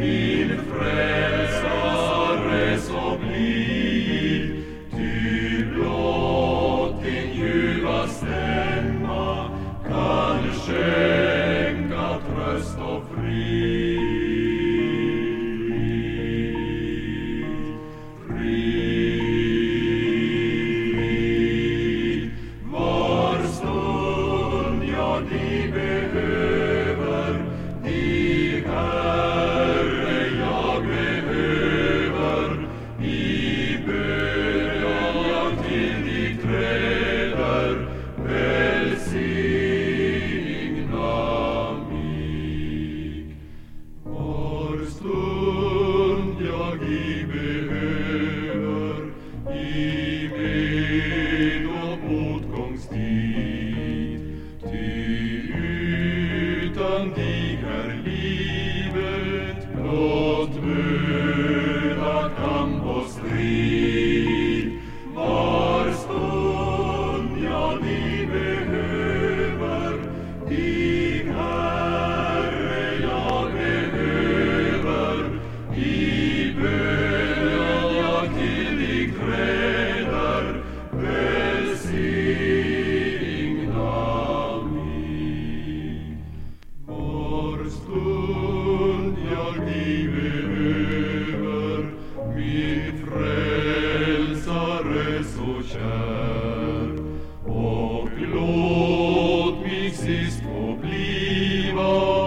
me. Die dich erliebend, Gott. sucher o glot mixis publiva